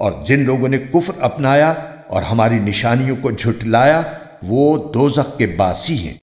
اور جن لوگوں نے کفر اپنایا اور ہماری نشانیوں کو جھٹلایا، وہ دوزخ کے باسی ہیں۔